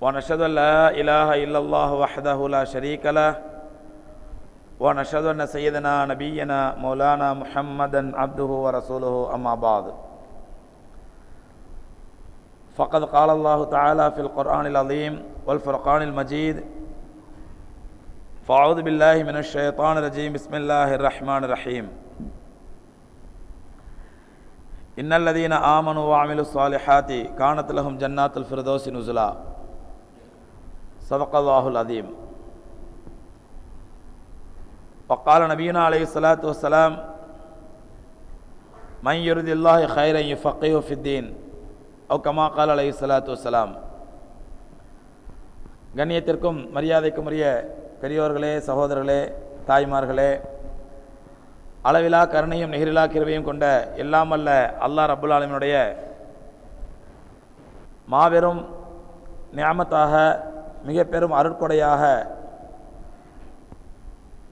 ونشهد أن لا إله إلا الله وحده لا شريك له ونشهد أن سيدنا نبينا مولانا محمدا عبده ورسوله أما بعد. فقد قال الله تعالى في القرآن العظيم والفرقان المجيد فأعوذ بالله من الشيطان الرجيم بسم الله الرحمن الرحيم. إن الذين آمنوا وعملوا الصالحات كانت لهم جنات الفردوس نزلا. صدق الله العظيم وقال نبينا عليه الصلاة والسلام من يرد الله خيرا يفقهه في الدين أو كما قال عليه الصلاة والسلام கண்ணியத்திற்கும் மரியாதைக்கும் உரிய பெரியோர்களே சகோதரர்களே தாய்மார்களே அளவிலா கருணையும் நெகிரிலா கிருவையும் கொண்ட எல்லாம் அல்ல அல்லாஹ் ரபுல் ஆலமினுடைய மாபெரும் நியாமத்தாக மிக பெரும் அருட்கொடையாக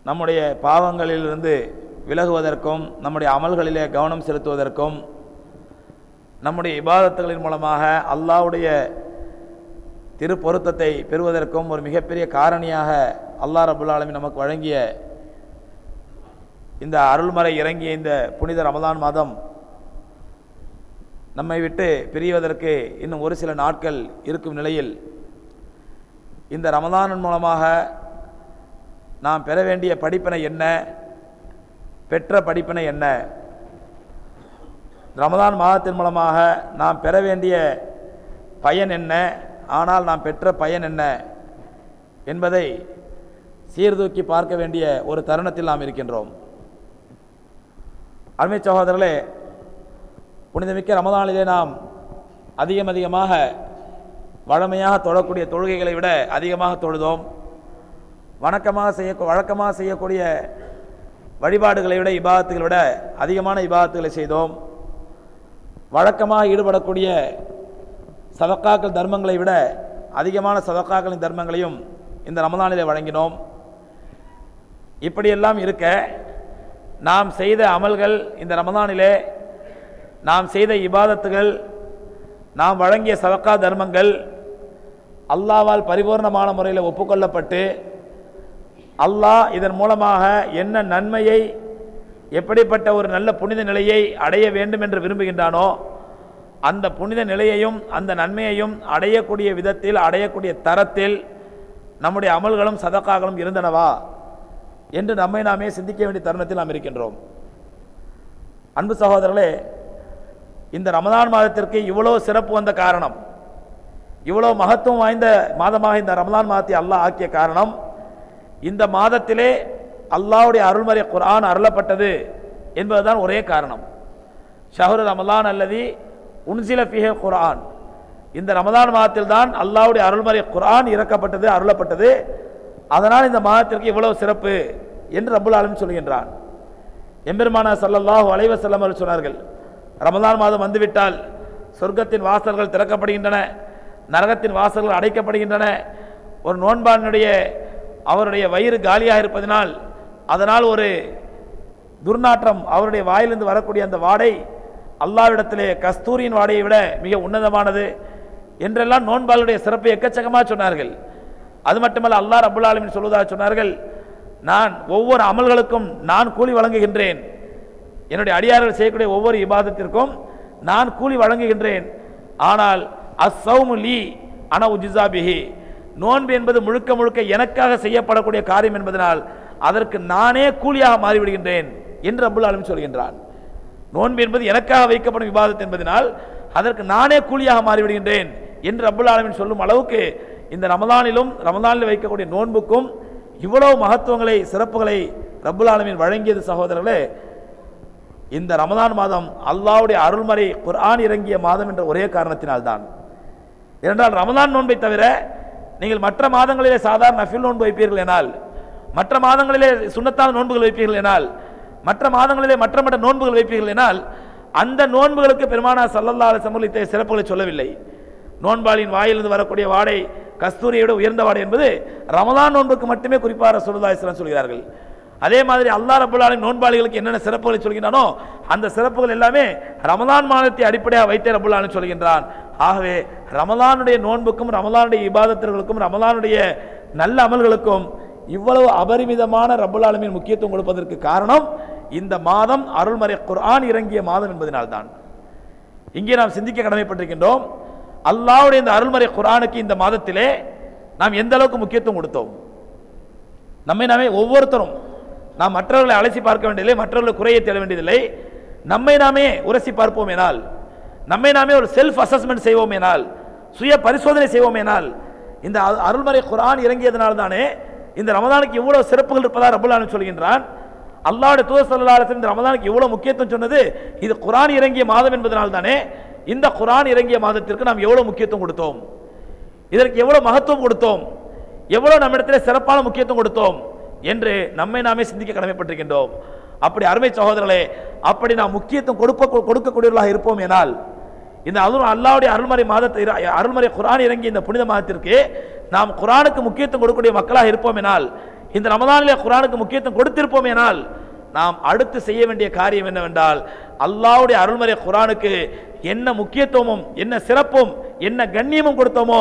நம்முடைய பாவங்களிலிருந்து விலகுவதற்கும் நம்முடைய அமல்களிலே கவனம் செலுத்துவதற்கும் நம்முடைய இபாதத்துகளின் மூலமாக அல்லாஹ்வுடைய திருப்பொருத்தத்தை பெறுவதற்கும் ஒரு மிகப்பெரிய காரணியாக அல்லாஹ் ரபுல் ஆலமி நமக்கு வழங்கிய இந்த அருள்மறை இறங்கிய இந்த புனித ரமதான் மாதம் நம்மை விட்டு பிரிவதற்கு இன்னும் ஒரு சில நாட்கள் இருக்கும் நிலையில் இந்த ரமதானின் மூலமாக நாம் பெற வேண்டிய படிப்பினை என்ன? பெற்ற படிப்பினை என்ன? ரமதான் மாதத்தின் மூலமாக நாம் பெற வேண்டிய பயன் என்ன? ஆனால் நாம் பெற்ற பயன் என்ன? என்பதை சீர்தூக்கி பார்க்க வேண்டிய ஒரு தருணத்தில் நாம் இருக்கின்றோம். அருமை சகோதரர்களே புனிதமிக்க ரமதானிலே நாம் அதிகம் அதிகமாக வழமையாக தொழக்கூடிய தொழுகைகளை விட அதிகமாக தொழுதோம். வணக்கமாக செய்ய வழக்கமாக செய்யக்கூடிய வழிபாடுகளை விட இபாதத்துகளை விட அதிகமான இபாதத்துகளை செய்தோம். வழக்கமாக ஈடுபடக்கூடிய சதக்காக்கள் தர்மங்களை விட அதிகமான சதக்காக்களின் தர்மங்களையும் இந்த ரமதானிலே வழங்கினோம். இப்படியெல்லாம் இருக்க நாம் செய்த அமல்கள் இந்த ரமதானிலே நாம் செய்த இபாதத்துகள் நாம் வழங்கிய சதக்கா தர்மங்கள் அல்லாவால் பரிபூர்ணமான முறையில் ஒப்புக்கொள்ளப்பட்டு அல்லாஹ் இதன் மூலமாக என்ன நன்மையை எப்படிப்பட்ட ஒரு நல்ல புனித நிலையை அடைய வேண்டும் என்று விரும்புகின்றானோ அந்த புனித நிலையையும் அந்த நன்மையையும் அடையக்கூடிய விதத்தில் அடையக்கூடிய தரத்தில் நம்முடைய அமல்களும் சதக்காக்களும் இருந்தனவா என்று நம்மை நாமே சிந்திக்க வேண்டிய தருணத்தில் நாம் இருக்கின்றோம். அன்பு சகோதரர்களே இந்த ரமதான் மாதத்திற்கு இவ்வளோ சிறப்பு வந்த காரணம் இவ்வளோ மகத்துவம் வாய்ந்த மாதமாக இந்த ரமலான் மாதத்தை அல்லாஹ் ஆக்கிய காரணம் இந்த மாதத்திலே அல்லாவுடைய அருள்மறை குரான் அருளப்பட்டது என்பதுதான் ஒரே காரணம். ஷஹரு ரமலான் அல்லது உன்சில ஃபிஹே குரான் இந்த ரமதான் மாதத்தில் தான் அல்லாவுடைய அருள்மறை குரான் இறக்கப்பட்டது அருளப்பட்டது. அதனால் இந்த மாதத்திற்கு இவ்வளவு சிறப்பு என்று ரபுல் ஆலம் சொல்கின்றான். எம்பெருமானா சல்லல்லாஹு அலைவசல்லம் அவர்கள் சொன்னார்கள் ரமதான் மாதம் வந்துவிட்டால் சொர்க்கத்தின் வாசல்கள் திறக்கப்படுகின்றன. நரகத்தின் வாசல்கள் அடைக்கப்படுகின்றன. ஒரு நோன்பானுடைய அவருடைய வயிறு காலியாக இருப்பதனால் அதனால் ஒரு துர்நாற்றம் அவருடைய வாயிலிருந்து வரக்கூடிய அந்த வாடை அல்லாவிடத்திலே கஸ்தூரியின் வாடையை விட மிக உன்னதமானது என்றெல்லாம் நோன்பாளுடைய சிறப்பை எக்கச்சக்கமாக சொன்னார்கள். அது மட்டுமல்ல அல்லாஹ் ரபுல் ஆலமின் சொல்வதாக சொன்னார்கள் நான் ஒவ்வொரு அமல்களுக்கும் நான் கூலி வழங்குகின்றேன். என்னுடைய அடியார்கள் செய்யக்கூடிய ஒவ்வொரு விவாதத்திற்கும் நான் கூலி வழங்குகின்றேன். ஆனால் அசௌமு லீ அன உஜிசாபிஹி நோன்பு என்பது முழுக்க முழுக்க எனக்காக செய்யப்படக்கூடிய காரியம் என்பதனால் அதற்கு நானே கூலியாக மாறிவிடுகின்றேன் என்று அபுல் ஆலம் சொல்கின்றான். நோன்பு என்பது எனக்காக வைக்கப்படும் விவாதத்தை என்பதனால் அதற்கு நானே கூலியாக மாறிவிடுகின்றேன் என்று அபுல் ஆலமின் சொல்லும் அளவுக்கு இந்த ரமதானிலும் ரமதானில் வைக்கக்கூடிய நோன்புக்கும் இவ்வளவு மகத்துவங்களை சிறப்புகளை ரபுல் ஆலமின் வழங்கியது சகோதரர்களே இந்த ரமதான் மாதம் அல்லாஹ்வுடைய அருள்மறை குர்ஆன் இறங்கிய மாதம் என்ற ஒரே காரணத்தினால்தான். ஏனென்றால் ரமதான் நோன்பை தவிர நீங்கள் மற்ற மாதங்களிலே சாதாரண நஃபில் நோன்பு வைப்பீர்கள் எனால் மற்ற மாதங்களிலே சுண்ணத்தான நோன்புகள் வைப்பீர்கள் எனால் மற்ற மாதங்களிலே மற்ற மற்ற நோன்புகள் வைப்பீர்கள் எனால் அந்த நோன்புகளுக்கு பெருமானா சல்லல்லா சமூகத்தை சிறப்புகளை சொல்லவில்லை. நோன்பாளின் வாயிலிருந்து வரக்கூடிய வாடை கஸ்தூரியோட உயர்ந்த வாடை என்பது ரமதான் நோன்புக்கு மட்டுமே குறிப்பாக ரசூலுல்லாஹி சொல்கிறார்கள். அதே மாதிரி அல்லாஹ் ரபுல்லாலின் நோன்பாளிகளுக்கு என்னென்ன சிறப்புகளை சொல்கிறானோ அந்த சிறப்புகள் எல்லாமே ரமதான் மாதத்தை அடிப்படையாக வைத்தே ரபுல்லாலும் சொல்கின்றான். ஆகவே ரமலானுடைய நோன்புக்கும் ரமலானுடைய இபாதத்திற்கும் ரமலானுடைய நல்ல அமல்களுக்கும் இவ்வளவு அபரிமிதமான ரபுல் ஆலமின் முக்கியத்துவம் கொடுப்பதற்கு காரணம் இந்த மாதம் அருள்மறை குர்ஆன் இறங்கிய மாதம் என்பதனால்தான். இங்கே நாம் சிந்திக்க கடமைப்பட்டிருக்கின்றோம். அல்லாவுடைய இந்த அருள்மறை குர்ஆனுக்கு இந்த மாதத்திலே நாம் எந்த அளவுக்கு முக்கியத்துவம் கொடுத்தோம்? நம்மை நாமே ஒவ்வொருத்தரும் நாம் மற்றவர்களை அலசி பார்க்க வேண்டியதில்லை மற்றவர்களை குறையை தேட வேண்டியதில்லை. நம்மை நாமே உரசி பார்ப்போம் எனால் நம்மை நாமே ஒரு செல்ஃப் அசஸ்மெண்ட் செய்வோமேனால் சுய பரிசோதனை செய்வோமேனால் இந்த அருள்மறை குரான் இறங்கியதனால் தானே இந்த ரமதானுக்கு இவ்வளவு சிறப்புகள் இருப்பதாக ரபுல்லானு சொல்கின்றான். அல்லாவுடைய தூதர் ஸல்லல்லாஹு இந்த ரமதானுக்கு இவ்வளோ முக்கியத்துவம் சொன்னது இது குரான் இறங்கிய மாதம் என்பதனால் தானே இந்த குரான் இறங்கிய மாதத்திற்கு நாம் எவ்வளோ முக்கியத்துவம் கொடுத்தோம் இதற்கு எவ்வளோ மகத்துவம் கொடுத்தோம் எவ்வளோ நம்மிடத்திலே சிறப்பான முக்கியத்துவம் கொடுத்தோம் என்று நம்மை நாமே சிந்திக்க கடமைப்பட்டிருக்கின்றோம். அப்படி அருமை சகோதரர்களே அப்படி நாம் முக்கியத்துவம் கொடுக்க கொடுக்கக்கூடியவர்களாக இருப்போம் எனால் இந்த அதுவும் அல்லாவுடைய அருள்மறை மாதத்தை அருள்மறை குரான் இறங்கிய இந்த புனித மாதத்திற்கு நாம் குரானுக்கு முக்கியத்துவம் கொடுக்கக்கூடிய மக்களாக இருப்போம் எனால் இந்த ரமதானிலே குரானுக்கு முக்கியத்துவம் கொடுத்திருப்போம் எனால் நாம் அடுத்து செய்ய வேண்டிய காரியம் என்னவென்றால் அல்லாவுடைய அருள்மறை குரானுக்கு என்ன முக்கியத்துவமும் என்ன சிறப்பும் என்ன கண்ணியமும் கொடுத்தோமோ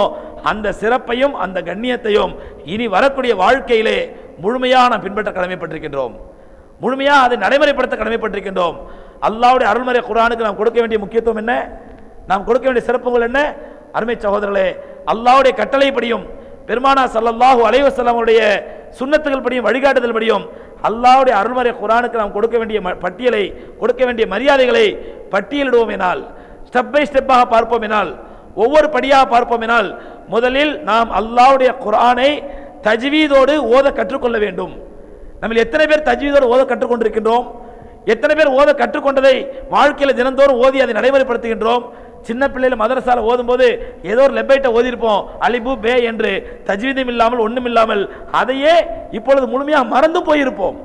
அந்த சிறப்பையும் அந்த கண்ணியத்தையும் இனி வரக்கூடிய வாழ்க்கையிலே முழுமையாக நாம் பின்பற்ற கடமைப்பட்டிருக்கின்றோம். முழுமையாக அதை நடைமுறைப்படுத்த கடமைப்பட்டிருக்கின்றோம். அல்லாவுடைய அருள்மறை குரானுக்கு நாம் கொடுக்க வேண்டிய முக்கியத்துவம் என்ன? நாம் கொடுக்க வேண்டிய சிறப்புகள் என்ன? அருமை சகோதரர்களே அல்லாஹ்வுடைய கட்டளைப்படியும் பெருமானா சல்லல்லாஹு அலைஹி வஸல்லமுடைய சுன்னத்துகள் படியும் வழிகாட்டுதல் படியும் அல்லாவுடைய அருள்மறை குரானுக்கு நாம் கொடுக்க வேண்டிய ம- பட்டியலை கொடுக்க வேண்டிய மரியாதைகளை பட்டியலிடுவோம் எனால் ஸ்டெப் பை ஸ்டெப்பாக பார்ப்போம் எனால் ஒவ்வொரு படியாக பார்ப்போம் எனால் முதலில் நாம் அல்லாவுடைய குரானை தஜ்வீதோடு ஓத கற்றுக்கொள்ள வேண்டும். நம்ம எத்தனை பேர் தஜ்வீதோடு ஓத கற்றுக்கொண்டிருக்கின்றோம்? எத்தனை பேர் ஓத கற்றுக்கொண்டதை வாழ்க்கையில் தினந்தோறும் ஓதி அதை நடைமுறைப்படுத்துகின்றோம்? சின்ன பிள்ளையில மதரசால ஓதும்போது ஏதோ ஒரு லெப்பைட்டை ஓதிருப்போம் அலிபு பே என்று. தஜ்வீதம் இல்லாமல் ஒண்ணும் இல்லாமல். அதையே இப்பொழுது முழுமையாக மறந்து போயிருப்போம்.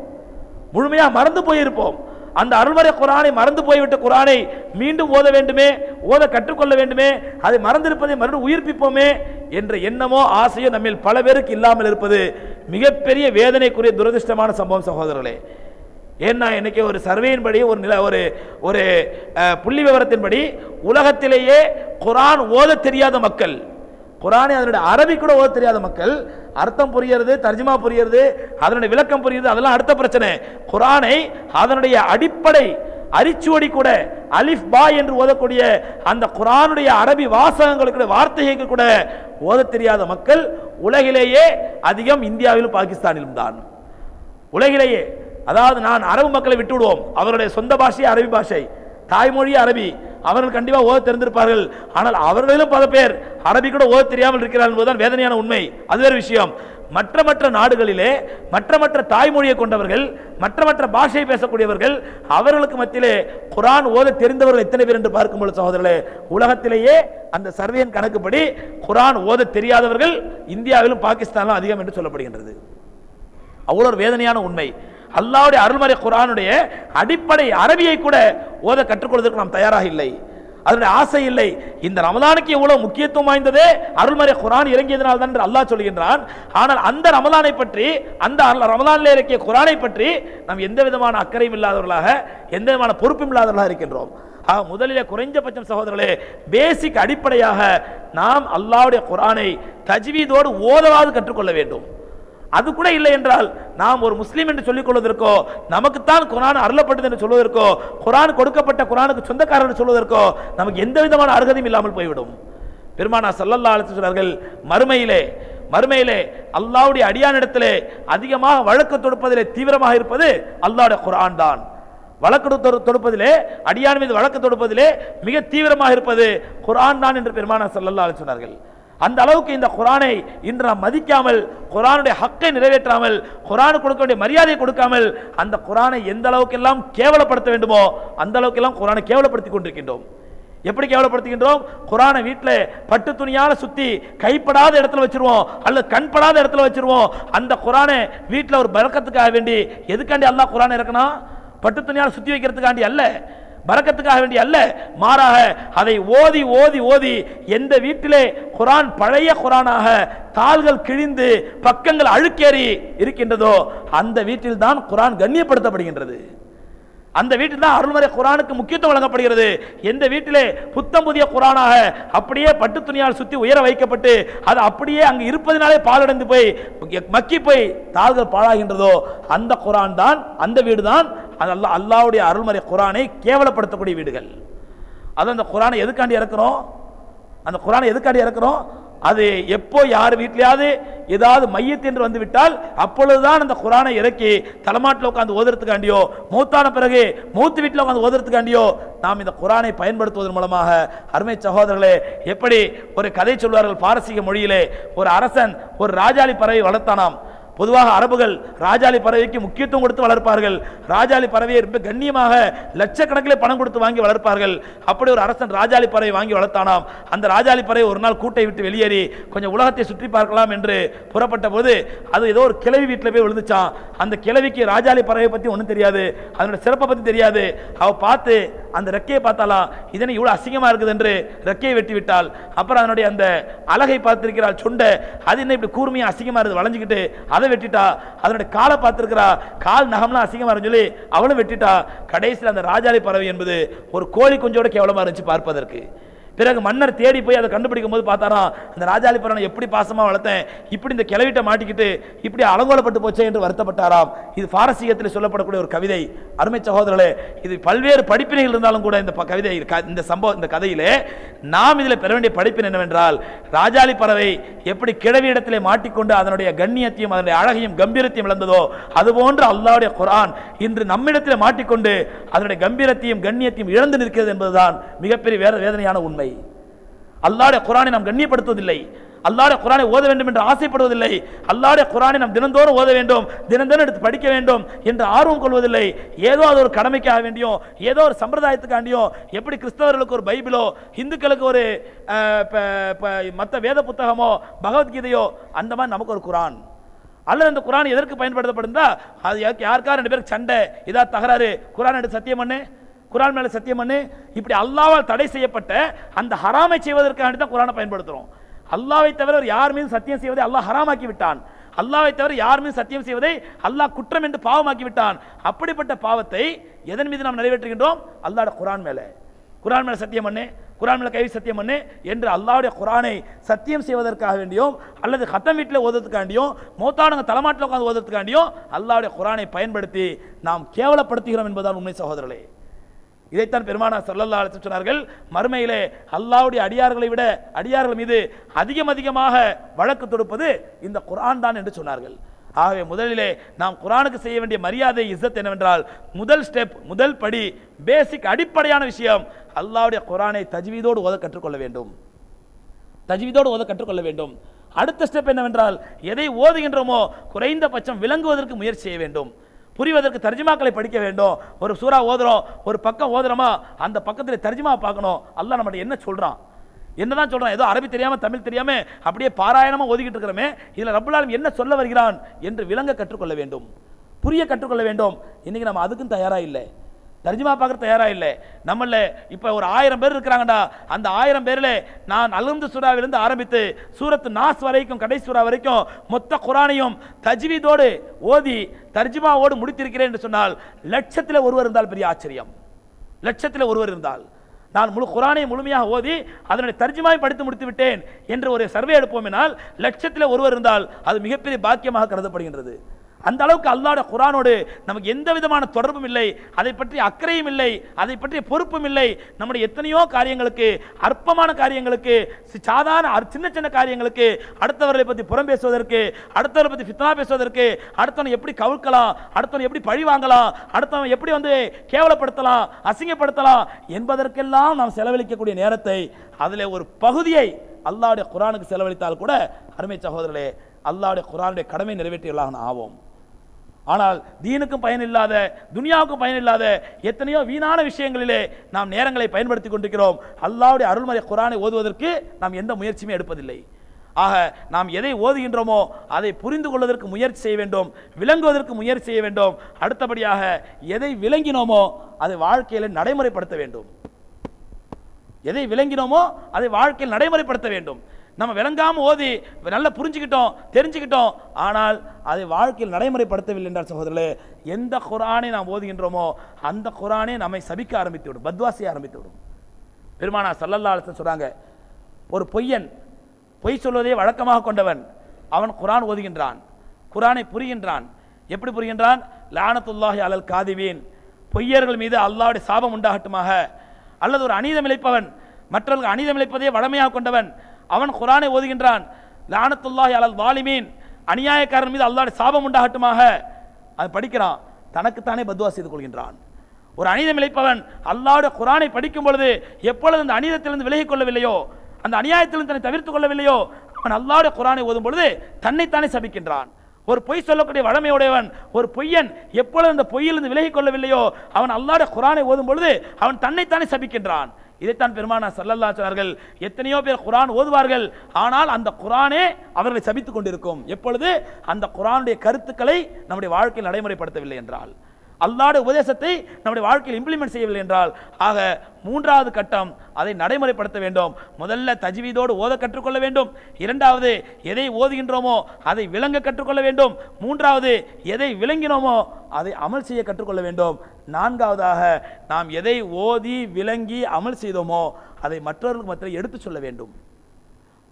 முழுமையாக மறந்து போயிருப்போம். அந்த அருள்மறை குரானை மறந்து போய்விட்ட குரானை மீண்டும் ஓத வேண்டுமே ஓத கற்றுக்கொள்ள வேண்டுமே அதை மறந்திருப்பதை மறுபடியும் உயிர்ப்பிப்போமே என்ற எண்ணமோ ஆசையோ நம்மில் பல பேருக்கு இல்லாமல் இருப்பது மிகப்பெரிய வேதனைக்குரிய துரதிர்ஷ்டமான சம்பவம் சகோதரர்களே. ஏன்னா இன்றைக்கி ஒரு சர்வேயின்படி ஒரு நில ஒரு ஒரு புள்ளி விவரத்தின்படி உலகத்திலேயே குரான் ஓத தெரியாத மக்கள் குரானை அதனுடைய அரபி கூட ஓத தெரியாத மக்கள் அர்த்தம் புரியறது தர்ஜுமா புரியறது அதனுடைய விளக்கம் புரியுது அதெல்லாம் அடுத்த பிரச்சனை. குரானை அதனுடைய அடிப்படை அரிச்சுவடி கூட அலிஃப் பா என்று ஓதக்கூடிய அந்த குரானுடைய அரபி வாசகங்களுக்கு வார்த்தைகளுக்கு கூட ஓத தெரியாத மக்கள் உலகிலேயே அதிகம் இந்தியாவிலும் பாகிஸ்தானிலும் தான். உலகிலேயே அதாவது நான் அரபு மக்களை விட்டு விடுவோம் அவருடைய சொந்த பாஷையே அரபி பாஷை. தாய்மொழி அரபி. அவர்கள் கண்டிப்பாக ஓத தெரிந்திருப்பார்கள். ஆனால் அவர்களிலும் பல பேர் அரபி கூட ஓத தெரியாமல் இருக்கிறார்கள் என்பதுதான் வேதனையான உண்மை. அது வேறு விஷயம். மற்ற மற்ற நாடுகளிலே மற்ற மற்ற தாய்மொழியை கொண்டவர்கள் மற்ற மற்ற பாஷையை பேசக்கூடியவர்கள் அவர்களுக்கு மத்தியிலே குரான் ஓத தெரிந்தவர்கள் எத்தனை பேர் என்று பார்க்கும்போது சகோதரர்களே உலகத்திலேயே அந்த சர்வேயின் கணக்குப்படி குரான் ஓத தெரியாதவர்கள் இந்தியாவிலும் பாகிஸ்தானிலும் அதிகம் என்று சொல்லப்படுகின்றது. அவ்வளோ ஒரு வேதனையான உண்மை. அல்லாவுடைய அருள்மறை குரானுடைய அடிப்படை அரபியை கூட ஓத கற்றுக்கொள்வதற்கு நாம் தயாராக இல்லை. அதனுடைய ஆசை இல்லை. இந்த ரமலானுக்கு எவ்வளவு முக்கியத்துவம் வாய்ந்ததே அருள்மறை குரான் இறங்கியதனால் தான் என்று அல்லாஹ் சொல்கின்றான். ஆனால் அந்த ரமலானை பற்றி அந்த அருள் ரமலானில் இறக்கிய குரானை பற்றி நாம் எந்த விதமான அக்கறையும் இல்லாதவர்களாக எந்த விதமான பொறுப்பும் இல்லாதவர்களாக இருக்கின்றோம். ஆக முதலிலே குறைஞ்சபட்சம் சகோதரர்களே பேசிக் அடிப்படையாக நாம் அல்லாவுடைய குரானை தஜ்வீதோடு ஓதவாது கற்றுக்கொள்ள வேண்டும். அது கூட இல்லை என்றால் நாம் ஒரு முஸ்லீம் என்று சொல்லிக் கொள்வதற்கோ நமக்குத்தான் குரான் அருளப்பட்டது என்று சொல்வதற்கோ குரான் கொடுக்கப்பட்ட குரானுக்கு சொந்தக்காரர் என்று சொல்வதற்கோ நமக்கு எந்த விதமான அருகதையும் இல்லாமல் போய்விடும். பெருமானா சல்லல்லா அழைத்து சொல்றார்கள் மறுமையிலே மறுமையிலே அல்லாவுடைய அடியானிடத்திலே அதிகமாக வழக்கு தொடுப்பதிலே தீவிரமாக இருப்பது அல்லாவுடைய குரான் தான். வழக்கு தொடு- தொடுப்பதிலே அடியான் மீது வழக்கு தொடுப்பதிலே மிக தீவிரமாக இருப்பது குரான் தான் என்று பெருமானா சல்லல்லா அழைத்து சொன்னார்கள் அந்த அளவுக்கு இந்த குரானை இன்று நாம் மதிக்காமல் குரானுடைய ஹக்கை நிறைவேற்றாமல் குரானு கொடுக்க வேண்டிய மரியாதையை கொடுக்காமல் அந்த குரானை எந்த அளவுக்கு எல்லாம் கேவலப்படுத்த வேண்டுமோ அந்த அளவுக்கு எல்லாம் குரானை கேவலப்படுத்தி கொண்டிருக்கின்றோம். எப்படி கேவலப்படுத்துகின்றோம்? குரானை வீட்டில் பட்டு துணியால் சுற்றி கைப்படாத இடத்துல வச்சிருவோம் அல்லது கண்படாத இடத்துல வச்சிருவோம். அந்த குரானை வீட்டில் ஒரு பழக்கத்துக்காக வேண்டி எதுக்காண்டி அல்லா குரானை இருக்கணும் பட்டு துணியால் சுற்றி வைக்கிறதுக்காண்டி அல்ல. பறக்கத்துக்காக வேண்டிய அல்ல. மாறாக அதை ஓதி ஓதி ஓதி எந்த வீட்டிலே குரான் பழைய குரானாக தாள்கள் கிழிந்து பக்கங்கள் அழுக்கேறி இருக்கின்றதோ அந்த வீட்டில் தான் குரான் கண்ணியப்படுத்தப்படுகின்றது. அந்த வீட்டில் தான் அருள்மறை குரானுக்கு முக்கியத்துவம் வழங்கப்படுகிறது. எந்த வீட்டிலே புத்தம் புதிய குரானாக அப்படியே பட்டு துணியால் சுத்தி உயர வைக்கப்பட்டு அது அப்படியே அங்கு இருப்பதினாலே பாலடைந்து போய் மக்கி போய் தாள்கள் பாழாகின்றதோ அந்த குரான் தான் அந்த வீடு தான் அது அல்லா அல்லாவுடைய அருள்மறை குரானை கேவலப்படுத்தக்கூடிய வீடுகள். அது அந்த குரானை எதுக்காண்டி இறக்குறோம்? அந்த குரானை எதுக்காண்டி இறக்குறோம்? அது எப்போ யார் வீட்லயாவது ஏதாவது மையத்து என்று வந்து விட்டால் அப்பொழுதுதான் அந்த குரானை இறக்கி தலைமாட்டில் உட்காந்து ஓதுறதுக்காண்டியோ மூத்தான பிறகு மூத்து வீட்டில் உட்காந்து ஓதுறதுக்காண்டியோ நாம் இந்த குரானை பயன்படுத்துவதன் மூலமாக அருமை சகோதரர்களே எப்படி ஒரு கதை சொல்வார்கள் பாரசீக மொழியிலே ஒரு அரசன் ஒரு ராஜாளி பறவை வளர்த்தானாம். பொதுவாக அரபுகள் ராஜாளி பறவைக்கு முக்கியத்துவம் கொடுத்து வளர்ப்பார்கள். ராஜாளி பறவையை ரொம்ப கண்ணியமாக லட்சக்கணக்கில் பணம் கொடுத்து வாங்கி வளர்ப்பார்கள். அப்படி ஒரு அரசன் ராஜாளி பறவை வாங்கி வளர்த்தானாம். அந்த ராஜாளி பறவை ஒரு நாள் கூட்டை விட்டு வெளியேறி கொஞ்சம் உலகத்தை சுற்றி பார்க்கலாம் என்று புறப்பட்ட போது அது ஏதோ ஒரு கிளவி வீட்டில் போய் விழுந்துச்சான் அந்த கிளவிக்கு ராஜாளி பறவை பற்றி ஒன்றும் தெரியாது. அதனோட சிறப்பை பற்றி தெரியாது. அவள் பார்த்து அந்த ரெக்கையை பார்த்தாலாம் இதனை இவ்வளோ அசிங்கமாக இருக்குது என்று ரெக்கையை வெட்டி விட்டால் அப்புறம் அதனுடைய அந்த அழகை பார்த்திருக்கிறாள் சொண்டை அது என்ன இப்படி கூர்மையாக அசிங்கமாக இருக்குது வளைஞ்சிக்கிட்டு அதை வெட்டிட்டா. அதனுடைய காலை பார்த்துருக்கிறா கால் நகம்லாம் அசிங்கமாக இருந்து சொல்லி அவளும் வெட்டிட்டா. கடைசியில் அந்த ராஜாளி பறவை என்பது ஒரு கோழி குஞ்சோட கேவலமாக இருந்துச்சு பார்ப்பதற்கு. பிறகு மன்னர் தேடி போய் அதை கண்டுபிடிக்கும் போது பார்த்தாராம் அந்த ராஜாளி பறவை எப்படி பாசமாக வளர்த்தேன் இப்படி இந்த கிளவிட்ட மாட்டிக்கிட்டு இப்படி அலங்கோலப்பட்டு போச்சே என்று வருத்தப்பட்டாராம். இது பாரசீகத்தில் சொல்லப்படக்கூடிய ஒரு கவிதை. அருமை சகோதரர்களே இது பல்வேறு படிப்பினைகள் இருந்தாலும் கூட இந்த கவிதை க- இந்த சம்பவம் இந்த கதையிலே நாம் இதில் பெற வேண்டிய படிப்பின் என்னவென்றால் ராஜாளி பறவை எப்படி கிழவி இடத்திலே மாட்டிக்கொண்டு அதனுடைய கண்ணியத்தையும் அதனுடைய அழகையும் கம்பீரத்தையும் இழந்ததோ அதுபோன்று அல்லாவுடைய குரான் இன்று நம்மிடத்தில் மாட்டிக்கொண்டு அதனுடைய கம்பீரத்தையும் கண்ணியத்தையும் இழந்து நிற்கிறது என்பதுதான் மிகப்பெரிய வேத வேதனையான உண்மை. அல்லாடைய குரானை நாம் கண்ணியப்படுத்துவதில்லை. அல்லாட குரானை ஓத வேண்டும் என்று ஆசைப்படுவதில்லை. அல்லாட குரானை நாம் தினந்தோறும் ஓத வேண்டும். தினந்தோறும் எடுத்து படிக்க வேண்டும் என்று ஆர்வம் கொள்வதில்லை. ஏதோ அது ஒரு கடமைக்காக வேண்டியும் ஏதோ ஒரு சம்பிரதாயத்துக்காண்டியும் எப்படி கிறிஸ்தவர்களுக்கு ஒரு பைபிளோ இந்துக்களுக்கு ஒரு மற்ற வேத புத்தகமோ பகவத்கீதையோ அந்த மாதிரி நமக்கு ஒரு குரான். அல்லது அந்த குரான் எதற்கு பயன்படுத்தப்படுதா அது யாருக்கு- யாருக்கா ரெண்டு பேருக்கு சண்டை இதாக தகராறு குரான் எடுத்து சத்தியம் பண்ணு குரான் மேலே சத்தியம் பண்ணு. இப்படி அல்லாவால் தடை செய்யப்பட்ட அந்த ஹராமை செய்வதற்காக தான் குரானை பயன்படுத்துகிறோம் அல்லாவை தவிர யார் மீது சத்தியம் செய்வதை அல்லாஹ் ஹராமாக்கி விட்டான். அல்லாவை தவிர யார் மீது சத்தியம் செய்வதை அல்லாஹ் குற்றம் என்று பாவமாக்கி விட்டான். அப்படிப்பட்ட பாவத்தை எதன் மீது நாம் நிறைவேற்றுகின்றோம்? அல்லாட குரான் மேலே. குரான் மேலே சத்தியம் பண்ணு. குரான் மேலே கைவி சத்தியம் பண்ணு என்று அல்லாஹ்வுடைய குரானை சத்தியம் செய்வதற்காக வேண்டியும் அல்லது ஹத்தம் வீட்டில் ஓதுறதுக்காண்டியும் மூத்தானங்க தலைமாட்டில் உட்காந்து ஓதுறதுக்காண்டியும் அல்லாவுடைய குரானை பயன்படுத்தி நாம் கேவலப்படுத்துகிறோம் என்பதால் உண்மை சகோதரர்களே. இதைத்தான் பெருமானா ஸல்லல்லாஹு அழைத்து சொன்னார்கள் மறுமையிலே அல்லாவுடைய அடியார்களை விட அடியார்கள் மீது அதிகம் அதிகமாக வழக்கு தொடுப்பது இந்த குரான் தான் என்று சொன்னார்கள். ஆகவே முதலிலே நாம் குரானுக்கு செய்ய வேண்டிய மரியாதை இஸ்ஸத் என்னவென்றால் முதல் ஸ்டெப் முதல் படி பேசிக் அடிப்படையான விஷயம் அல்லாவுடைய குரானை தஜ்வீதோடு ஓத கற்றுக்கொள்ள வேண்டும். தஜ்வீதோடு ஓத கற்றுக்கொள்ள வேண்டும். அடுத்த ஸ்டெப் என்னவென்றால் எதை ஓதுகின்றோமோ குறைந்தபட்சம் விளங்குவதற்கு முயற்சி செய்ய வேண்டும். புரிவதற்கு தர்ஜிமாக்களை படிக்க வேண்டும். ஒரு சூறா ஓதுறோம் ஒரு பக்கம் ஓதுறோமா அந்த பக்கத்தில் தர்ஜிமா பார்க்கணும். அல்ல நம்மகிட்ட என்ன சொல்கிறான் என்னதான் சொல்கிறான் ஏதோ அரபி தெரியாம தமிழ் தெரியாம அப்படியே பாராயணமா ஓதிக்கிட்டு இருக்கிறோமே இதுல ரப்புல் என்ன சொல்ல வருகிறான் என்று விளங்க கற்றுக்கொள்ள வேண்டும். புரிய கற்றுக்கொள்ள வேண்டும். இன்னைக்கு நம்ம அதுக்கும் தயாரா இல்லை. தர்ஜிமா பார்க்க தயாரா இல்லை. நம்மள இப்ப ஒரு ஆயிரம் பேர் இருக்கிறாங்கடா. அந்த ஆயிரம் பேர்ல நான் அலந்து சுறாவிலிருந்து ஆரம்பித்து சூரத்து நாஸ் வரைக்கும் கடைசி சுறா வரைக்கும் மொத்த குரானையும் தஜ்வீதோடு ஓதி தர்ஜுமாவோடு முடித்திருக்கிறேன் என்று சொன்னால் லட்சத்தில் ஒருவர் இருந்தால் பெரிய ஆச்சரியம். லட்சத்தில் ஒருவர் இருந்தால். நான் முழு குரானை முழுமையாக ஓதி அதனுடைய தர்ஜுமாவை படித்து முடித்து விட்டேன் என்று ஒரு சர்வே எடுப்போமெனால் லட்சத்தில் ஒருவர் இருந்தால் அது மிகப்பெரிய பாக்கியமாக கருதப்படுகின்றது. அந்த அளவுக்கு அல்லாட குரானோடு நமக்கு எந்த விதமான தொடர்பும் இல்லை. அதை பற்றி அக்கறையும் இல்லை. அதை பற்றிய பொறுப்பும் இல்லை. நம்முடைய எத்தனையோ காரியங்களுக்கு அற்பமான காரியங்களுக்கு சாதாரண அர்- சின்ன சின்ன காரியங்களுக்கு அடுத்தவர்களை பற்றி புறம் பேசுவதற்கு அடுத்தவரை பற்றி ஃபித்னா பேசுவதற்கு அடுத்தவனை எப்படி கவுழ்க்கலாம் அடுத்தவனை எப்படி பழி வாங்கலாம் அடுத்தவன் எப்படி வந்து கேவலப்படுத்தலாம் அசிங்கப்படுத்தலாம் என்பதற்கெல்லாம் நாம் செலவழிக்கக்கூடிய நேரத்தை அதில் ஒரு பகுதியை அல்லாவுடைய குரானுக்கு செலவழித்தால் கூட அருமை சகோதரர்களே அல்லாவுடைய குரானுடைய கடமை நிறைவேற்றியவர்களாக ஆவோம். ஆனால் தீனுக்கும் பயன் இல்லாத துனியாவுக்கும் பயன் இல்லாத எத்தனையோ வீணான விஷயங்களிலே நாம் நேரங்களை பயன்படுத்தி கொண்டிருக்கிறோம். அல்லாவுடைய அருள்மறை குரானை ஓதுவதற்கு நாம் எந்த முயற்சியுமே எடுப்பதில்லை. ஆக நாம் எதை ஓதுகின்றோமோ அதை புரிந்து கொள்வதற்கு முயற்சி செய்ய வேண்டும் விளங்குவதற்கு முயற்சி செய்ய வேண்டும். அடுத்தபடியாக எதை விளங்கினோமோ அதை வாழ்க்கையில் நடைமுறைப்படுத்த வேண்டும். எதை விளங்கினோமோ அதை வாழ்க்கையில் நடைமுறைப்படுத்த வேண்டும். நம்ம விளங்காமல் ஓதி நல்லா புரிஞ்சுக்கிட்டோம் தெரிஞ்சுக்கிட்டோம். ஆனால் அதை வாழ்க்கையில் நடைமுறைப்படுத்தவில்லை என்றார் சகோதரர்களே எந்த குரானை நாம் ஓதுகின்றோமோ அந்த குரானே நம்மை சபிக்க ஆரம்பித்து விடும் பத்வாசிய ஆரம்பித்து விடும். பெருமானா சல்லல்லா சொல்கிறாங்க ஒரு பொய்யன் பொய் சொல்வதே வழக்கமாக கொண்டவன் அவன் குரான் ஓதுகின்றான் குரானை புரிகின்றான். எப்படி புரிகின்றான்? லானத்துல்லாஹி அலல் காதிவீன் பொய்யர்கள் மீது அல்லாவுடைய சாபம் உண்டாகட்டுமாக அல்லது ஒரு அநீதம் இழைப்பவன் மற்றவர்கள் அநீதம் இழைப்பதே வளமையாக கொண்டவன் அவன் குரானை ஓதுகின்றான். லானத்துல்லாஹி அலல் வாலிமீன். அநியாயக்காரன் மீது அல்லாட சாபம் உண்டாகட்டுமாக. அது படிக்கிறான். தனக்குத்தானே பத்வா செய்து கொள்கின்றான். ஒரு அநீதம் இழைப்பவன் அல்லாட குரானை படிக்கும் பொழுது எப்பொழுது அந்த அநீதத்திலிருந்து விலகிக் கொள்ளவில்லையோ அந்த அநியாயத்திலிருந்து தன்னை தவிர்த்து கொள்ளவில்லையோ அவன் அல்லாட குரானை ஓதும் பொழுது தன்னைத்தானே சபிக்கின்றான். ஒரு பொய் சொல்லக்கூடிய வழமையுடையவன் ஒரு பொய்யன் எப்பொழுது அந்த பொய்யிலிருந்து விலகிக் கொள்ளவில்லையோ அவன் அல்லாட குரானை ஓதும் பொழுது அவன் தன்னைத்தானே சபிக்கின்றான். இதைத்தான் பெருமானா சல்லல்லா சொன்னார்கள் எத்தனையோ பேர் குரான் ஓதுவார்கள். ஆனால் அந்த குரானே அவர்களை சபித்துக் கொண்டிருக்கும். எப்பொழுது? அந்த குரானுடைய கருத்துக்களை நம்முடைய வாழ்க்கையில் நடைமுறைப்படுத்தவில்லை என்றால். அல்லாட உபதேசத்தை நம்முடைய வாழ்க்கையில் இம்ப்ளிமெண்ட் செய்யவில்லை என்றால் ஆக மூன்றாவது கட்டம் அதை நடைமுறைப்படுத்த வேண்டும். முதல்ல தஜ்வீதோடு ஓத கற்றுக்கொள்ள வேண்டும். இரண்டாவது எதை ஓதுகின்றோமோ அதை விளங்க கற்றுக்கொள்ள வேண்டும். மூன்றாவது எதை விளங்கினோமோ அதை அமல் செய்ய கற்றுக்கொள்ள வேண்டும். நான்காவதாக நாம் எதை ஓதி விளங்கி அமல் செய்தோமோ அதை மற்றவர்களுக்கு மற்ற எடுத்து சொல்ல வேண்டும்.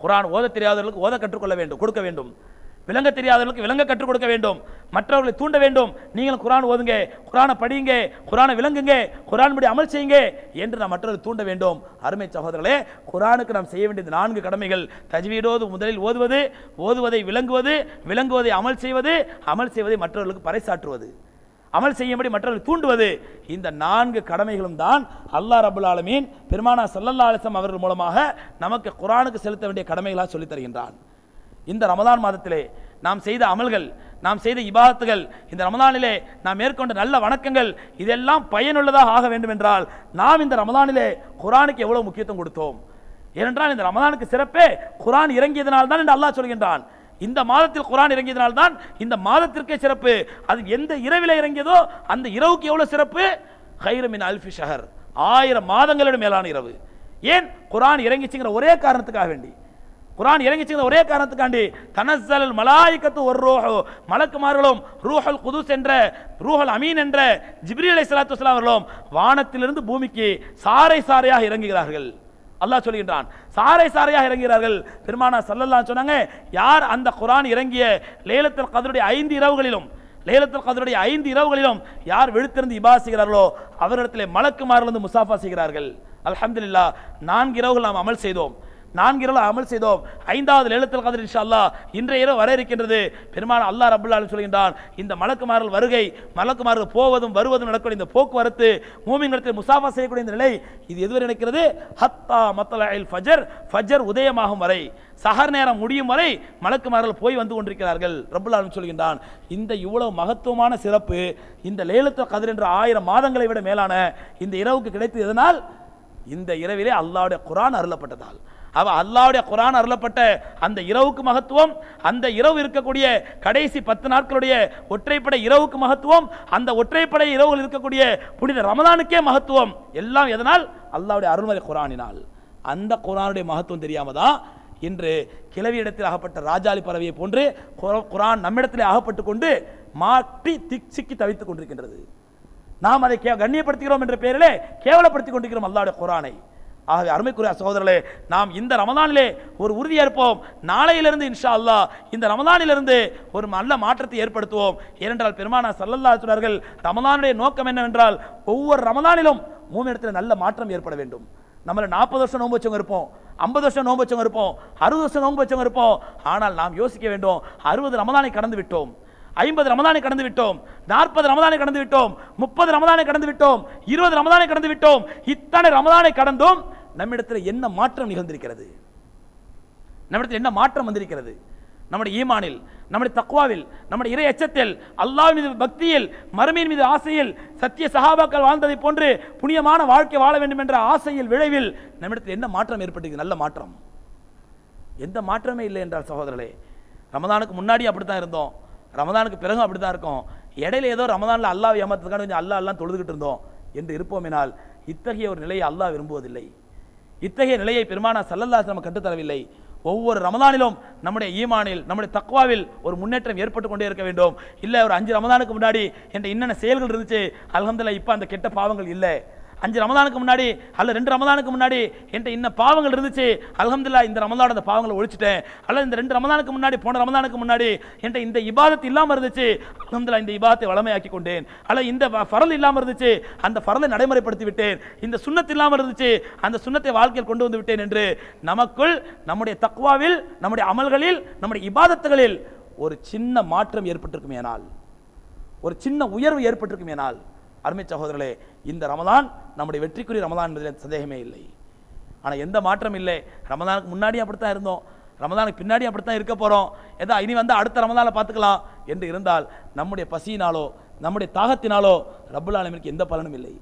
குரான் ஓத தெரியாதவர்களுக்கு ஓத கற்றுக்கொள்ள வேண்டும் கொடுக்க வேண்டும். விளங்க தெரியாதவர்களுக்கு விளங்க கற்றுக் கொடுக்க வேண்டும். மற்றவர்களை தூண்ட வேண்டும். நீங்களும் குரான் ஓதுங்க குரானை படியுங்க குரானை விளங்குங்க குரான் படி அமல் செய்யுங்க என்று நாம் மற்றவர்கள் தூண்ட வேண்டும். அருமை சகோதரர்களே குரானுக்கு நாம் செய்ய வேண்டியது நான்கு கடமைகள். தஜ்வீடோது முதலில் ஓதுவது ஓதுவதை விளங்குவது விளங்குவதை அமல் செய்வது அமல் செய்வதை மற்றவர்களுக்கு பறைசாற்றுவது. அமல் செய்யும்படி மற்றவர்கள் தூண்டுவது. இந்த நான்கு கடமைகளும் தான் அல்லாஹ் ரபுல் ஆலமீன் பெருமானா சல்லல்லா அலிசம் அவர்கள் மூலமாக நமக்கு குரானுக்கு செலுத்த வேண்டிய கடமைகளாக சொல்லித் தருகின்றான். இந்த ரமதான் மாதத்திலே நாம் செய்த அமல்கள் நாம் செய்த இபாதத்துகள் இந்த ரமதானிலே நாம் மேற்கொண்ட நல்ல வணக்கங்கள் இதெல்லாம் பயனுள்ளதாக ஆக வேண்டும் என்றால் நாம் இந்த ரமதானிலே குரானுக்கு எவ்வளவு முக்கியத்துவம் கொடுத்தோம்? ஏனென்றால் இந்த ரமதானுக்கு சிறப்பே குரான் இறங்கியதனால் தான் என்று அல்லாஹ் சொல்கின்றான். இந்த மாதத்தில் குரான் இறங்கியதனால் தான் இந்த மாதத்திற்கே சிறப்பு. அது எந்த இரவில் இறங்கியதோ அந்த இரவுக்கு எவ்வளோ சிறப்பு? ஹைரமின் அல்ஃபி ஷஹர். ஆயிரம் மாதங்களிடம் மேலான இரவு. ஏன்? குரான் இறங்கிச்சுங்கிற ஒரே காரணத்துக்காக வேண்டி. குரான் இறங்கிச்சுங்கிற ஒரே காரணத்துக்காண்டி தனசல் மலாய்க்கத்து ஒரு ரூஹோ. மலக்குமார்களும் ரூஹல் குதுஸ் என்ற ரூஹல் அமீன் என்ற ஜிப்ரி அலை சலாத்து அவர்களும் வானத்திலிருந்து பூமிக்கு சாறை சாறையாக இறங்குகிறார்கள். அல்லாஹ் சொல்கின்றான் சாறை சாரையாக இறங்குகிறார்கள். பெருமானா சல்லல்லா சொன்னாங்க யார் அந்த குரான் இறங்கிய லேலத்தில் கதருடைய ஐந்து இரவுகளிலும் லேலத்தில் கதருடைய ஐந்து இரவுகளிலும் யார் வெளுத்திருந்து இபா செய்கிறார்களோ அவரிடத்திலே மலக்குமாரிலிருந்து வந்து முசாஃபா செய்கிறார்கள். அலமதுல்லா நான்கு இரவுகள் நாம் அமல் செய்தோம். நான்கு இரவு அமல் செய்தோம். ஐந்தாவது லேலத்தில் கதிர் இன்ஷா அல்லாஹ் இன்றைய இரவு வர இருக்கின்றது. பெருமான அல்லாஹ் ரபுல்லா சொல்கின்றான் இந்த மலக்குமார்கள் வருகை மலக்குமார்கள் போவதும் வருவதும் நடக்கூடிய இந்த போக்குவரத்து மூமிங்களுக்கு முசாஃபா செய்யக்கூடிய இந்த நிலை இது எதுவரை நடக்கிறது? ஹத்தா மத்தலாயில் ஃபஜர் ஃபஜர் உதயமாகும் வரை சஹர் நேரம் முடியும் வரை மலக்குமார்கள் போய் வந்து கொண்டிருக்கிறார்கள் ரபுல்லாலும் சொல்கின்றான். இந்த இவ்வளவு மகத்துவமான சிறப்பு இந்த லேலத்தில் கதிர் என்ற ஆயிரம் மாதங்களை விட மேலான இந்த இரவுக்கு கிடைத்தது எதனால்? இந்த இரவிலே அல்லாவுடைய குரான் அருளப்பட்டதால். அவ அல்லாவுடைய குரான் அருளப்பட்ட அந்த இரவுக்கு மகத்துவம் அந்த இரவு இருக்கக்கூடிய கடைசி பத்து நாட்களுடைய ஒற்றைப்படை இரவுக்கு மகத்துவம் அந்த ஒற்றைப்படை இரவுகள் இருக்கக்கூடிய புனித ரமதானுக்கே மகத்துவம். எல்லாம் எதனால்? அல்லாவுடைய அருள்மறை குரானினால். அந்த குரானுடைய மகத்துவம் தெரியாம தான் இன்று கிளவி இடத்தில் அகப்பட்ட ராஜாளி பறவையை போன்று குரான் நம்மிடத்திலே அகப்பட்டு கொண்டு மாட்டி திக் சிக்கி தவித்துக் கொண்டிருக்கின்றது நாம் அதை கே கண்ணியப்படுத்துகிறோம் என்ற பெயரிலே கேவலப்படுத்திக் கொண்டிருக்கிறோம் அல்லாவுடைய குரானை. ஆகவே அருமைக்குரிய சகோதரர்களே நாம் இந்த ரமதானிலே ஒரு உறுதியேற்போம். நாளையிலிருந்து இன்ஷா அல்லாஹ் இந்த ரமதானிலிருந்து ஒரு நல்ல மாற்றத்தை ஏற்படுத்துவோம். ஏனென்றால் பெருமானா சல்லல்லா சொன்னார்கள் ரமதானுடைய நோக்கம் என்னவென்றால் ஒவ்வொரு ரமதானிலும் மூமிடத்தில் நல்ல மாற்றம் ஏற்பட வேண்டும். நம்மளை நாற்பது வருஷம் நோன்பு வச்சவங்க இருப்போம் ஐம்பது வருஷம் நோன்பு வச்சவங்க இருப்போம் அறுபது வருஷம் நோன்பு வச்சவங்க இருப்போம். ஆனால் நாம் யோசிக்க வேண்டும் அறுபது ரமதானை கடந்து விட்டோம் ஐம்பது ரமதானை கடந்து விட்டோம் நாற்பது ரமதானை கடந்து விட்டோம் முப்பது ரமதானை கடந்து விட்டோம் இருபது ரமதானை கடந்து விட்டோம் இத்தனை ரமதானை கடந்தும் நம்மிடத்தில் என்ன மாற்றம் நிகழ்ந்திருக்கிறது? நம்மிடத்தில் என்ன மாற்றம் வந்திருக்கிறது? நம்முடைய ஈமானில் நம்முடைய தக்குவாவில் நம்முடைய இறை எச்சத்தில் அல்லாஹ் மீது பக்தியில் மறுமையின் மீது ஆசையில் சத்திய சஹாபாக்கள் வாழ்ந்ததை போன்று புனியமான வாழ்க்கை வாழ வேண்டும் என்ற ஆசையில் விளைவில் நம்மிடத்தில் என்ன மாற்றம் ஏற்பட்டிருக்கு நல்ல மாற்றம். எந்த மாற்றமே இல்லை என்றால் சகோதரர்களே ரமதானுக்கு முன்னாடி அப்படித்தான் இருந்தோம். ரமதானுக்கு பிறகும் அப்படித்தான் இருக்கும். இடையில ஏதோ ரமதானில் அல்லாஹ் ஏமாத்துக்கான கொஞ்சம் அல்லா எல்லாம் தொழுதுகிட்டு இருந்தோம். என்று இருப்போமினால் இத்தகைய ஒரு நிலையை அல்லாஹ் விரும்புவதில்லை. இத்தகைய நிலையை பெருமானா சல்லல்லாஹு நம்ம கற்றுத்தரவில்லை ஒவ்வொரு ரமதானிலும் நம்முடைய ஈமானில் நம்முடைய தக்வாவில் ஒரு முன்னேற்றம் ஏற்பட்டு கொண்டே இருக்க வேண்டும். இல்லை ஒரு அஞ்சு ரமதானுக்கு முன்னாடி என்ற என்னென்ன செயல்கள் இருந்துச்சு அல்ஹம்துலில்லாஹ் இப்போ அந்த கெட்ட பாவங்கள் இல்லை. அஞ்சு ரமதானுக்கு முன்னாடி அல்ல ரெண்டு ரமதானுக்கு முன்னாடி என்கிட்ட இன்ன பாவங்கள் இருந்துச்சு. அலமதுல்லா இந்த ரமதானோட அந்த பாவங்களை ஒழிச்சிட்டேன். அல்ல இந்த ரெண்டு ரமதானுக்கு முன்னாடி போன ரமதானுக்கு முன்னாடி என்கிட்ட இந்த இபாதத்து இல்லாமல் இருந்துச்சு. அலமதுல்லா இந்த இபாதத்தை வளமையாக்கி கொண்டேன். அல்ல இந்த ஃபரல் இல்லாமல் இருந்துச்சு. அந்த ஃபரலை நடைமுறைப்படுத்தி விட்டேன். இந்த சுண்ணத்து இல்லாமல் இருந்துச்சு. அந்த சுண்ணத்தை வாழ்க்கையில் கொண்டு வந்து விட்டேன் என்று நமக்குள் நம்முடைய தக்வாவில் நம்முடைய அமல்களில் நம்முடைய இபாதத்துகளில் ஒரு சின்ன மாற்றம் ஏற்பட்டிருக்குமேனால் ஒரு சின்ன உயர்வு ஏற்பட்டிருக்குமேனால் அருமை சகோதரர்களே இந்த ரமதான் நம்முடைய வெற்றிக்குரிய ரமதான் என்பதில் சந்தேகமே இல்லை. ஆனால் எந்த மாற்றம் இல்லை. ரமதானுக்கு முன்னாடி அப்படித்தான் இருந்தோம். ரமதானுக்கு பின்னாடி அப்படித்தான் இருக்க போகிறோம் ஏதோ இனி வந்து அடுத்த ரமதானில் பார்த்துக்கலாம் என்று இருந்தால் நம்முடைய பசியினாலோ நம்முடைய தாகத்தினாலோ ரப்புல் ஆலமீனுக்கு எந்த பலனும் இல்லை.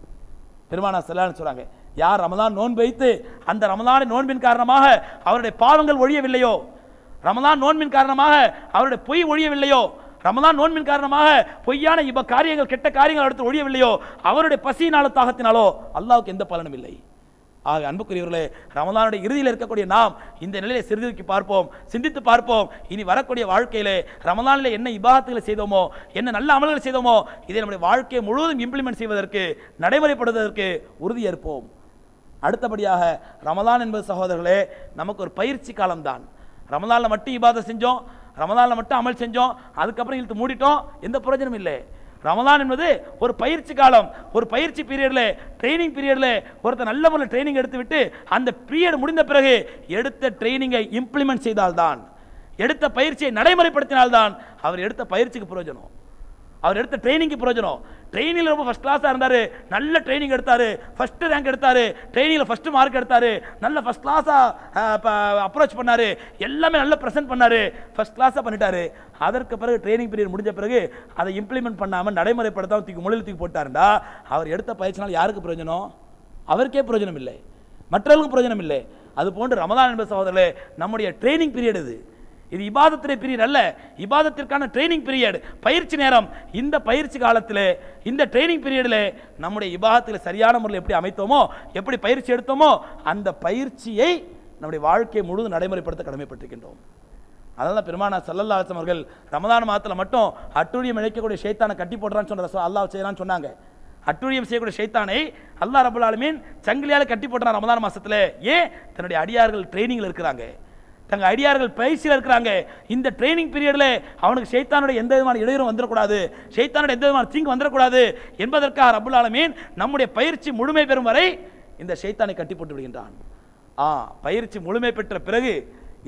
பெருமானா செல்லான்னு சொல்கிறாங்க யார் ரமதான் நோன்பு வைத்து அந்த ரமதானின் நோன்பின் காரணமாக அவருடைய பாவங்கள் ஒழியவில்லையோ? ரமதான் நோன்பின் காரணமாக அவருடைய பொய் ஒழியவில்லையோ? ரமதான் நோன்பின் காரணமாக பொய்யான இவ காரியங்கள் கெட்ட காரியங்கள் அடுத்து ஒழியவில்லையோ அவருடைய பசியினால தாகத்தினாலோ அல்லாவுக்கு எந்த பலனும் இல்லை. ஆக அன்புக்குரியவர்களே ரமதானுடைய இறுதியில் இருக்கக்கூடிய நாம் இந்த நிலையை சிறிதுக்கி பார்ப்போம் சிந்தித்து பார்ப்போம். இனி வரக்கூடிய வாழ்க்கையிலே ரமதானில் என்ன இபாதத்துகளை செய்தோமோ என்ன நல்ல அமல்களை செய்தோமோ இதை நம்முடைய வாழ்க்கையை முழுவதும் இம்ப்ளிமெண்ட் செய்வதற்கு நடைமுறைப்படுவதற்கு உறுதியேற்போம். அடுத்தபடியாக ரமதான் என்பது சகோதரர்களே நமக்கு ஒரு பயிற்சி காலம்தான். ரமதானில் மட்டும் இபாதத் செஞ்சோம் ரமதானில் மட்டும் அமல் செஞ்சோம் அதுக்கப்புறம் இழுத்து மூடிட்டோம் எந்த பிரயோஜனமும் இல்லை. ரமதான் என்பது ஒரு பயிற்சி காலம் ஒரு பயிற்சி பீரியடில் ட்ரைனிங் பீரியடில் ஒருத்தர் நல்ல முறையில் ட்ரைனிங் எடுத்துவிட்டு அந்த பீரியட் முடிந்த பிறகு எடுத்த ட்ரைனிங்கை இம்ப்ளிமெண்ட் செய்தால்தான் எடுத்த பயிற்சியை நடைமுறைப்படுத்தினால்தான் அவர் எடுத்த பயிற்சிக்கு பிரயோஜனம். அவர் எடுத்த ட்ரைனிங்க்கு பிரயோஜனம். ட்ரைனிங்கில் ரொம்ப ஃபஸ்ட் கிளாஸாக இருந்தார். நல்ல ட்ரைனிங் எடுத்தார். ஃபர்ஸ்ட் ரேங்க் எடுத்தார். ட்ரைனிங்கில் ஃபஸ்ட்டு மார்க் எடுத்தார். நல்ல ஃபர்ஸ்ட் கிளாஸாக அப்ரோச் பண்ணார். எல்லாமே நல்லா ப்ரெசென்ட் பண்ணார். ஃபஸ்ட் கிளாஸாக பண்ணிட்டார். அதற்கு பிறகு ட்ரைனிங் பீரியட் முடிஞ்ச பிறகு அதை இம்ப்ளிமெண்ட் பண்ணாமல் நடைமுறைப்படுத்தாமல் தூக்கி மொழியில் தூக்கி போட்டாருண்டா. அவர் எடுத்த பயிற்சினால் யாருக்கு பிரயோஜனம்? அவருக்கே பிரயோஜனம் இல்லை. மற்றவர்களுக்கும் பிரயோஜனம் இல்லை. அது போன்று ரமதான் என்பது சகோதரர்களே நம்முடைய ட்ரைனிங் பீரியட் இது. இது இபாதத்திலே பீரியட் அல்ல. இபாதத்திற்கான ட்ரைனிங் பீரியட் பயிற்சி நேரம். இந்த பயிற்சி காலத்தில் இந்த ட்ரைனிங் பீரியடில் நம்முடைய இபாதத்தில் சரியான முறையில் எப்படி அமைத்தோமோ எப்படி பயிற்சி எடுத்தோமோ அந்த பயிற்சியை நம்முடைய வாழ்க்கையை முழுவதும் நடைமுறைப்படுத்த கடமைப்பட்டிருக்கின்றோம். அதனால பெருமானா சல்லல்லா அவர்கள் ரமதான மாதத்தில் மட்டும் அட்டுழியம் இழைக்கக்கூடிய ஷைத்தானை கட்டி போடுறான்னு சொன்ன அல்லாஹ் செய்யலான்னு சொன்னாங்க. அட்டுழியம் செய்யக்கூடிய சைத்தானை அல்லாஹ் ரபுல் ஆலமீன் சங்கிலியால் கட்டி போடுறான் ரமதான் மாதத்தில் ஏன்? தன்னுடைய அடியார்கள் ட்ரைனிங்கில் இருக்கிறாங்க. தங்கள் ஐடியார்கள் பயிற்சியில் இருக்கிறாங்க. இந்த ட்ரைனிங் பீரியடில் அவனுக்கு ஷைத்தானுடைய எந்த விதமான இடையூறும் வந்துடக்கூடாது. சைத்தானுடைய எந்த விதமான தீங்கு வந்துடக்கூடாது என்பதற்காக ரபுல் ஆலமீன் நம்முடைய பயிற்சி முழுமை பெறும் வரை இந்த சைத்தானை கட்டி போட்டு விடுகின்றான். ஆ பயிற்சி முழுமை பெற்ற பிறகு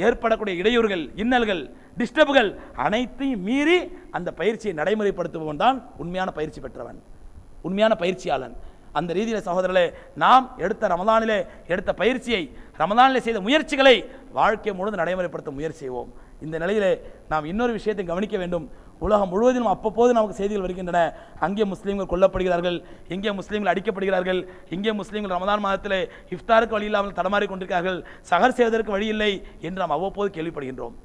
ஏற்படக்கூடிய இடையூறுகள் இன்னல்கள் டிஸ்டர்புகள் அனைத்தையும் மீறி அந்த பயிற்சியை நடைமுறைப்படுத்துபவன் தான் உண்மையான பயிற்சி பெற்றவன். உண்மையான பயிற்சியாளன். அந்த ரீதியில் சகோதரர்களே நாம் எடுத்த ரமதானிலே எடுத்த பயிற்சியை ரமதானிலே செய்த முயற்சிகளை வாழ்க்கை முழுவதும் நடைமுறைப்படுத்த முயற்சி செய்வோம். இந்த நிலையிலே நாம் இன்னொரு விஷயத்தை கவனிக்க வேண்டும். உலகம் முழுவதிலும் அப்பப்போது நமக்கு செய்திகள் வருகின்றன. அங்கே முஸ்லீம்கள் கொல்லப்படுகிறார்கள் இங்கே முஸ்லீம்கள் அடிக்கப்படுகிறார்கள் இங்கே முஸ்லீம்கள் ரமதான் மாதத்திலே இஃப்தாருக்கு வழி இல்லாமல் தடமாறி கொண்டிருக்கிறார்கள் சகர் செய்வதற்கு வழி இல்லை என்று நாம் அவ்வப்போது கேள்விப்படுகின்றோம்.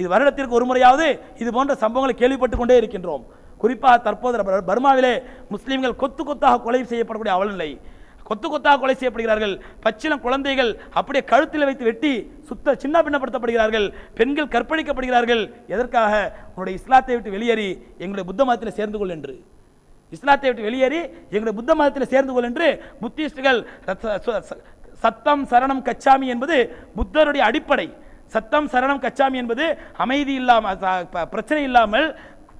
இது வருடத்திற்கு ஒரு முறையாவது இது போன்ற சம்பவங்களை கேள்விப்பட்டு கொண்டே இருக்கின்றோம். குறிப்பாக தற்போது பர்மாவிலே முஸ்லீம்கள் கொத்து கொத்தாக கொலை செய்யப்படக்கூடிய அவலநிலை. கொத்து கொத்தாக கொலை செய்யப்படுகிறார்கள். பச்சிலம் குழந்தைகள் அப்படியே கழுத்தில் வைத்து வெட்டி சுத்த சின்ன பின்னப்படுத்தப்படுகிறார்கள் பெண்கள் கற்பழிக்கப்படுகிறார்கள். எதற்காக? உன்னுடைய இஸ்லாத்தை விட்டு வெளியேறி எங்களுடைய புத்த மதத்தில் சேர்ந்து கொள் என்று. இஸ்லாத்தை விட்டு வெளியேறி எங்களுடைய புத்த மதத்தில் சேர்ந்து கொள் என்று புத்திஸ்டுகள் சத்தம் சரணம் கச்சாமி என்பது புத்தருடைய அடிப்படை. சத்தம் சரணம் கச்சாமி என்பது அமைதி இல்லாமல் பிரச்சனை இல்லாமல்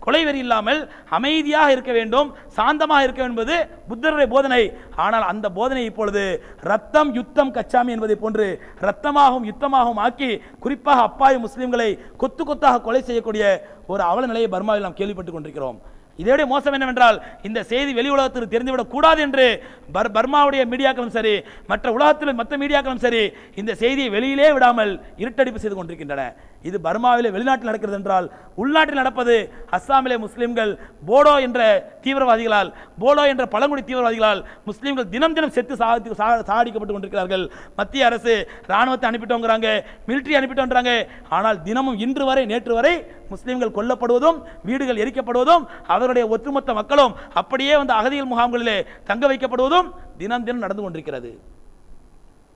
கொலைவெறி இல்லாமல் அமைதியாக இருக்க வேண்டும் சாந்தமாக இருக்க என்பது புத்தருடைய போதனை. ஆனால் அந்த போதனை இப்பொழுது ரத்தம் யுத்தம் கச்சாமி என்பதை போன்று ரத்தமாகவும் யுத்தமாகவும் ஆக்கி குறிப்பாக அப்பாவி முஸ்லீம்களை கொத்து கொத்தாக கொலை செய்யக்கூடிய ஒரு அவல நிலையை பர்மாவில் நாம் கேள்விப்பட்டுக் கொண்டிருக்கிறோம். இதோடைய மோசம் என்னவென்றால் இந்த செய்தி வெளி உலகத்திற்கு தெரிந்துவிடக் கூடாது என்று பர் பர்மாவுடைய மீடியாக்களும் சரி மற்ற உலகத்தில் மற்ற மீடியாக்களும் சரி இந்த செய்தியை வெளியிலே விடாமல் இருட்டடிப்பு செய்து கொண்டிருக்கின்றன. இது பர்மாவிலே வெளிநாட்டில் நடக்கிறது என்றால் உள்நாட்டில் நடப்பது அஸ்ஸாமிலே முஸ்லிம்கள் போடோ என்ற தீவிரவாதிகளால் போடோ என்ற பழங்குடி தீவிரவாதிகளால் முஸ்லிம்கள் தினம் தினம் செத்து சாதி சா- சாகடிக்கப்பட்டு கொண்டிருக்கிறார்கள். மத்திய அரசு இராணுவத்தை அனுப்பிட்டோங்கிறாங்க மிலிட்டரி அனுப்பிட்டோங்கிறாங்க ஆனால் தினமும் இன்று வரை நேற்று வரை முஸ்லிம்கள் கொல்லப்படுவதும் வீடுகள் எரிக்கப்படுவதும் அவருடைய ஒட்டுமொத்த மக்களும் அப்படியே வந்து அகதிகள் முகாம்களிலே தங்க வைக்கப்படுவதும் தினம் தினம் நடந்து கொண்டிருக்கிறது.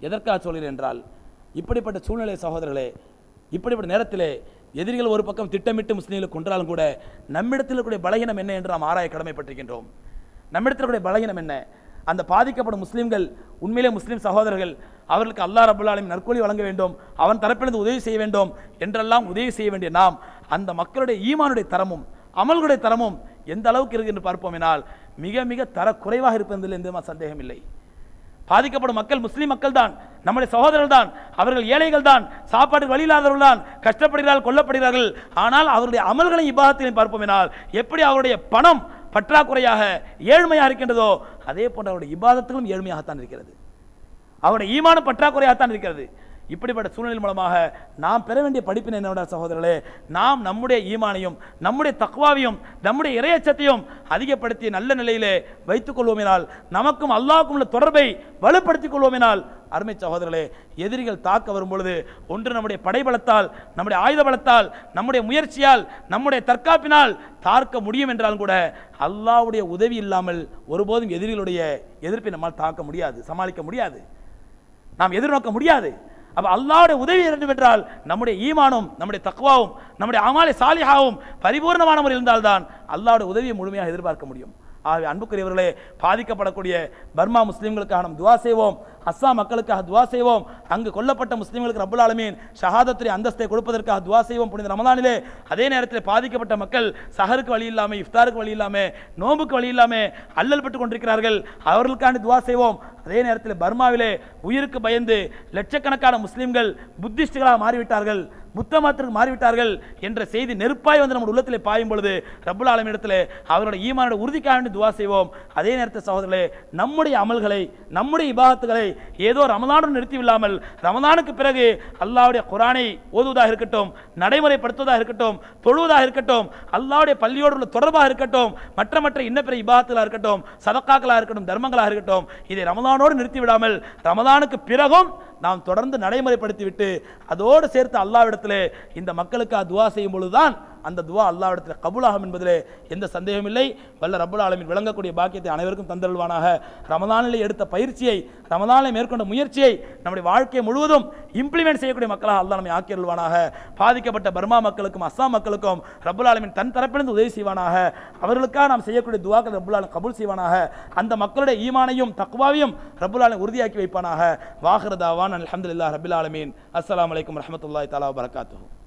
எதற்காக சொல்கிறேன் என்றால் இப்படிப்பட்ட சூழ்நிலை சகோதரர்களே இப்படிப்பட்ட நேரத்திலே எதிரிகள் ஒரு பக்கம் திட்டமிட்டு முஸ்லீம்களை கொன்றாலும் கூட நம்மிடத்தில் இருக்கக்கூடிய பலகீனம் என்ன என்று நாம் ஆராய கடமைப்பட்டிருக்கின்றோம். நம்மிடத்தில் இருக்கக்கூடிய பலகீனம் என்ன? அந்த பாதிக்கப்படும் முஸ்லீம்கள் உண்மையிலே முஸ்லீம் சகோதரர்கள் அவர்களுக்கு அல்லாஹ் அபுல்லாலையும் நற்கொலி வழங்க வேண்டும் அவன் தரப்பிலிருந்து உதவி செய்ய வேண்டும் என்றெல்லாம் உதவி செய்ய வேண்டிய நாம் அந்த மக்களுடைய ஈமானுடைய தரமும் அமல்களுடைய தரமும் எந்த அளவுக்கு இருக்கு என்று பார்ப்போம் என்றால் மிக மிக தர குறைவாக இருப்பதில் எந்த சந்தேகம் இல்லை. பாதிக்கப்படும் மக்கள் முஸ்லீம் மக்கள் தான் நம்முடைய சகோதரர்கள் தான் அவர்கள் ஏழைகள் தான் சாப்பாடு வழி இல்லாதவர்கள் தான் கஷ்டப்படுகிறார்கள் கொல்லப்படுகிறார்கள். ஆனால் அவருடைய அமல்களை இபாதத்திலையும் பார்ப்போம் என்றால் எப்படி அவருடைய பணம் பற்றாக்குறையாக ஏழ்மையாக இருக்கின்றதோ அதே போன்ற அவருடைய இபாதத்துகளும் ஏழ்மையாகத்தான் இருக்கிறது. அவருடைய ஈமான பற்றாக்குறையாகத்தான் இருக்கிறது. இப்படிப்பட்ட சூழ்நிலை மூலமாக நாம் பெற வேண்டிய படிப்பினை என்னோட சகோதரர்களே நாம் நம்முடைய ஈமானையும் நம்முடைய தக்வாவையும் நம்முடைய இரையச்சத்தையும் அதிகப்படுத்தி நல்ல நிலையிலே வைத்துக் கொள்வோமினால் நமக்கும் அல்லாவுக்கும் உள்ள தொடர்பை வலுப்படுத்திக் கொள்வோமினால் அருமை சகோதரர்களே எதிரிகள் தாக்க வரும்பொழுது ஒன்று நம்முடைய படைபலத்தால் நம்முடைய ஆயுத பலத்தால் நம்முடைய முயற்சியால் நம்முடைய தற்காப்பினால் தாக்க முடியும் என்றாலும் கூட அல்லாஹ்வுடைய உதவி இல்லாமல் ஒருபோதும் எதிரிகளுடைய எதிர்ப்பை நம்மால் தாக்க முடியாது சமாளிக்க முடியாது. நாம் எதிர்நோக்க முடியாது. அப்போ அல்லாவுடைய உதவி வேண்டும் என்றால் நம்முடைய ஈமானும் நம்முடைய தக்குவாவும் நம்முடைய அமாலை சாலிஹாவும் பரிபூர்ணமான முறையில் இருந்தால்தான் அல்லாவுடைய உதவியை முழுமையாக எதிர்பார்க்க முடியும். ஆகவே அன்புக்குரியவர்களே பாதிக்கப்படக்கூடிய பர்மா முஸ்லீம்களுக்காக நாம் துவா செய்வோம். அஸ்ஸாம் மக்களுக்காக துவா செய்வோம். அங்கு கொல்லப்பட்ட முஸ்லீம்களுக்கு ரப்புல் ஆலமீன் ஷஹாதத்திரி அந்தஸ்தை கொடுப்பதற்காக துவா செய்வோம். புனித ரமதானிலே அதே நேரத்தில் பாதிக்கப்பட்ட மக்கள் சஹருக்கு வழி இல்லாமல் இஃப்தாருக்கு வழி இல்லாமல் நோம்புக்கு வழி இல்லாமல் அல்லல் பட்டு கொண்டிருக்கிறார்கள். அவர்களுக்காண்டி துவா செய்வோம். அதே நேரத்தில் பர்மாவிலே உயிருக்கு பயந்து லட்சக்கணக்கான முஸ்லீம்கள் புத்திஸ்டுகளாக மாறிவிட்டார்கள் புத்த மதத்திற்கு மாறிவிட்டார்கள் என்ற செய்தி நெருப்பாய் வந்து நம்ம உள்ளத்தில் பாயும் பொழுது ரபுல் ஆலமின் இடத்திலே அவருடைய ஈமானோட உறுதிக்காக வேண்டி துவா செய்வோம். அதே நேரத்தில் சகோதரர்களே நம்முடைய அமல்களை நம்முடைய இபாகத்துகளை ஏதோ ரமலானுடன் நிறுத்திவில்லாமல் ரமதானுக்கு பிறகு அல்லாவுடைய குரானை ஓதுவதாக இருக்கட்டும் நடைமுறைப்படுத்துவதாக இருக்கட்டும் தொழுவதாக இருக்கட்டும் அல்லாவுடைய பள்ளியோடு உள்ள தொடர்பாக இருக்கட்டும் மற்ற மற்ற இன்ன பிற இபாகத்துகளாக இருக்கட்டும் சதக்காக்களாக இருக்கட்டும் தர்மங்களாக இருக்கட்டும் இதை ரமதானோடு நிறுத்தி விடாமல் ரமலானுக்கு பிறகும் நாம் தொடர்ந்து நடைமுறைப்படுத்திவிட்டு அதோடு சேர்த்து அல்லாவிடத்தில் இந்த மக்களுக்கு துவா செய்யும் பொழுதுதான் அந்த துவா அல்லாவிடத்தில் கபுலாகும் என்பதிலே எந்த சந்தேகமும் இல்லை. வல்ல ரபுல் ஆலமின் விளங்கக்கூடிய பாக்கியத்தை அனைவருக்கும் தந்தருள்வானாக. ரமதானிலே எடுத்த பயிற்சியை ரமதானிலே மேற்கொண்ட முயற்சியை நம்முடைய வாழ்க்கை முழுவதும் இம்ப்ளிமெண்ட் செய்யக்கூடிய மக்களாக அல்லாஹ் நம்மை ஆக்கியருள்வானாக. பாதிக்கப்பட்ட பர்மா மக்களுக்கும் அஸ்ஸாம் மக்களுக்கும் ரபுல் ஆலமின் தன் தரப்பிலிருந்து உதவி செய்வானாக. அவர்களுக்காக நாம் செய்யக்கூடிய துவாக்கள் ரபுல் ஆலம் கபுல் செய்வானாக. அந்த மக்களுடைய ஈமானையும் தக்குவாவையும் ரபுல் ஆலம் உறுதியாக்கி வைப்பானாக. வாஹிரதாவான் அலமதுல்லா ரபுல் ஆலமீன். அஸ்லாம் வலைக்கம் ரஹமத்துல்லாய் தலா வபரகாத்துஹு.